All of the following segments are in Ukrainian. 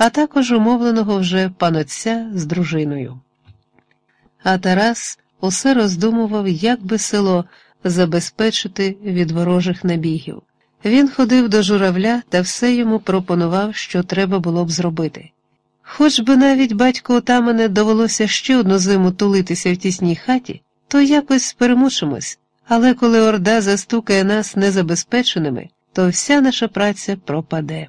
а також умовленого вже панотця з дружиною. А Тарас усе роздумував, як би село забезпечити від ворожих набігів. Він ходив до журавля та все йому пропонував, що треба було б зробити. Хоч би навіть батько отамане довелося ще одну зиму тулитися в тісній хаті, то якось перемучимось, але коли орда застукає нас незабезпеченими, то вся наша праця пропаде.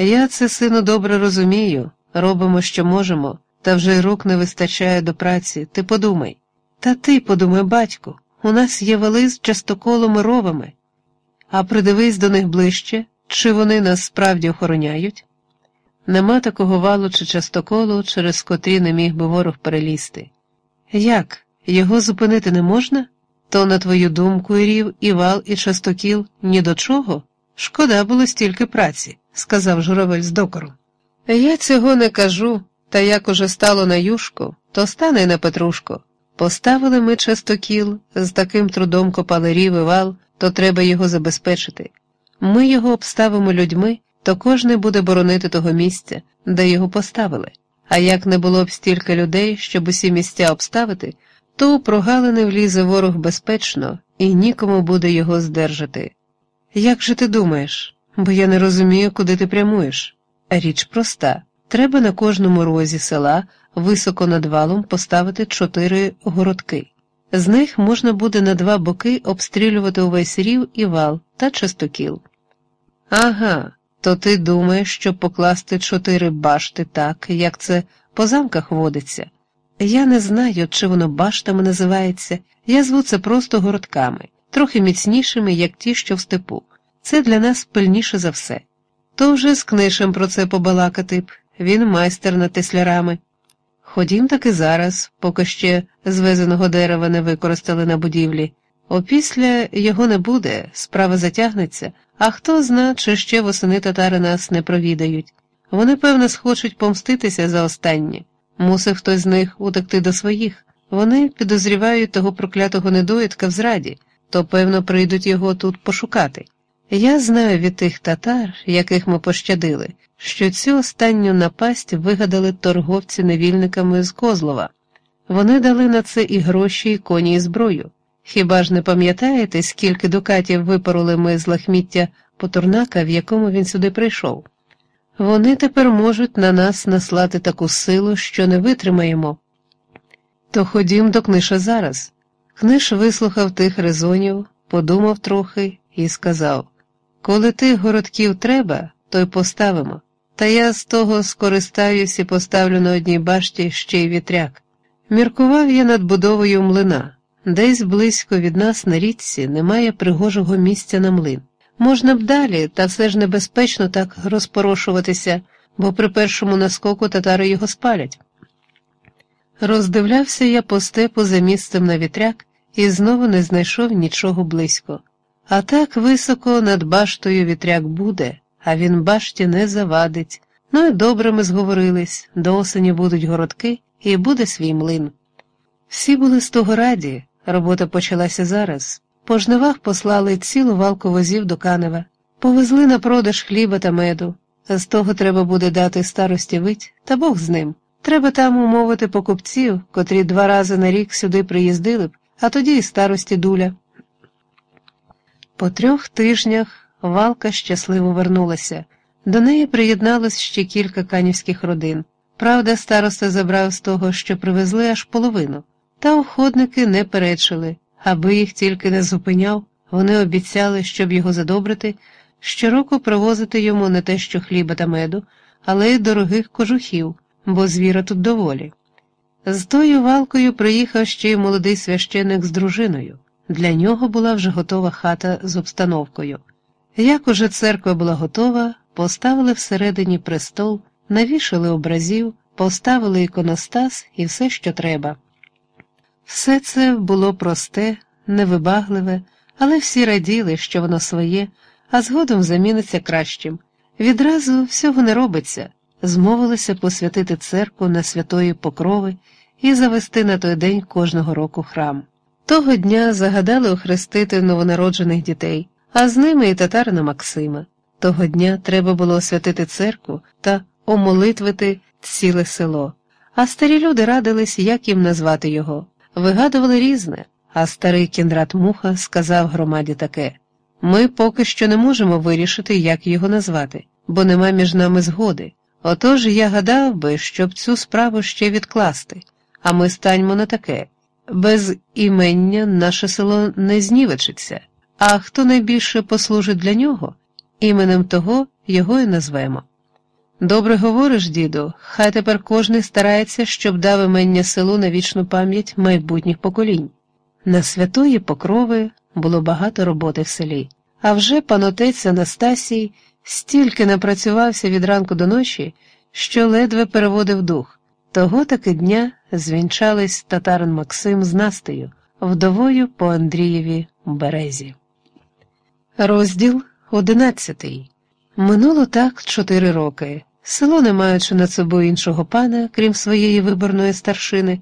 Я це, сину, добре розумію, робимо, що можемо, та вже й рук не вистачає до праці, ти подумай. Та ти подумай, батьку, у нас є вали з частоколом і ровами, а придивись до них ближче, чи вони нас справді охороняють. Нема такого валу чи частоколу, через котрі не міг би ворог перелізти. Як? Його зупинити не можна? То, на твою думку, і рів, і вал, і частокіл ні до чого? Шкода було стільки праці, сказав журавель з докором. Я цього не кажу, та як уже стало на юшку, то стане на Петрушко. Поставили ми частокіл, з таким трудом копали рів і вал, то треба його забезпечити. Ми його обставимо людьми, то кожний буде боронити того місця, де його поставили. А як не було б стільки людей, щоб усі місця обставити, то у прогалини влізе ворог безпечно і нікому буде його здержати. Як же ти думаєш? Бо я не розумію, куди ти прямуєш. Річ проста треба на кожному розі села високо над валом поставити чотири городки. З них можна буде на два боки обстрілювати увесь рів і вал та частокіл. Ага, то ти думаєш, щоб покласти чотири башти так, як це по замках водиться. Я не знаю, чи воно баштами називається, я зву це просто городками, трохи міцнішими, як ті, що в степу. Це для нас пильніше за все. То вже з книшем про це побалакати б, він майстер над теслярами. Ходім таки зараз, поки ще звезеного дерева не використали на будівлі. Опісля його не буде, справа затягнеться, а хто зна, чи ще восени татари нас не провідають. Вони, певно, схочуть помститися за останнє. Мусив хтось з них утекти до своїх. Вони підозрівають того проклятого недоїдка в зраді, то, певно, прийдуть його тут пошукати. Я знаю від тих татар, яких ми пощадили, що цю останню напасть вигадали торговці невільниками з Козлова. Вони дали на це і гроші, і коні, і зброю. Хіба ж не пам'ятаєте, скільки дукатів випороли ми з лахміття Потурнака, в якому він сюди прийшов? Вони тепер можуть на нас наслати таку силу, що не витримаємо. То ходім до книша зараз. Книж вислухав тих резонів, подумав трохи і сказав Коли тих городків треба, то й поставимо. Та я з того скористаюсь і поставлю на одній башті ще й вітряк. Міркував я над будовою млина. Десь близько від нас на річці немає пригожого місця на млин. Можна б далі, та все ж небезпечно так розпорошуватися, бо при першому наскоку татари його спалять. Роздивлявся я по степу за місцем на вітряк і знову не знайшов нічого близько. А так високо над баштою вітряк буде, а він башті не завадить. Ну і добре ми зговорились, до осені будуть городки і буде свій млин. Всі були з того раді, робота почалася зараз. По жнивах послали цілу валку возів до Канева, повезли на продаж хліба та меду. З того треба буде дати старості вить, та Бог з ним. Треба там умовити покупців, котрі два рази на рік сюди приїздили б, а тоді і старості дуля. По трьох тижнях валка щасливо вернулася. До неї приєдналось ще кілька канівських родин. Правда, староста забрав з того, що привезли аж половину, та охотники не перечили. Аби їх тільки не зупиняв, вони обіцяли, щоб його задобрити, щороку привозити йому не те, що хліба та меду, але й дорогих кожухів, бо звіра тут доволі. З тою валкою приїхав ще й молодий священик з дружиною. Для нього була вже готова хата з обстановкою. Як уже церква була готова, поставили всередині престол, навішали образів, поставили іконостас і все, що треба. Все це було просте, невибагливе, але всі раділи, що воно своє, а згодом заміниться кращим. Відразу всього не робиться, змовилися посвятити церкву на святої покрови і завести на той день кожного року храм. Того дня загадали охрестити новонароджених дітей, а з ними і татарина Максима. Того дня треба було освятити церкву та омолитвити ціле село. А старі люди радились, як їм назвати його. Вигадували різне, а старий кіндрат Муха сказав громаді таке ми поки що не можемо вирішити, як його назвати, бо нема між нами згоди. Отож я гадав би, щоб цю справу ще відкласти, а ми станьмо на таке. Без імення наше село не знівечиться, а хто найбільше послужить для нього, іменем того його і назвемо. Добре говориш, діду, хай тепер кожний старається, щоб дав імення селу на вічну пам'ять майбутніх поколінь. На святої покрови було багато роботи в селі, а вже панотець Анастасій стільки напрацювався від ранку до ночі, що ледве переводив дух. Того таки дня звінчались татарин Максим з Настею, вдовою по Андрієві березі. Розділ одинадцятий. Минуло так чотири роки. Село, не маючи над собою іншого пана, крім своєї виборної старшини,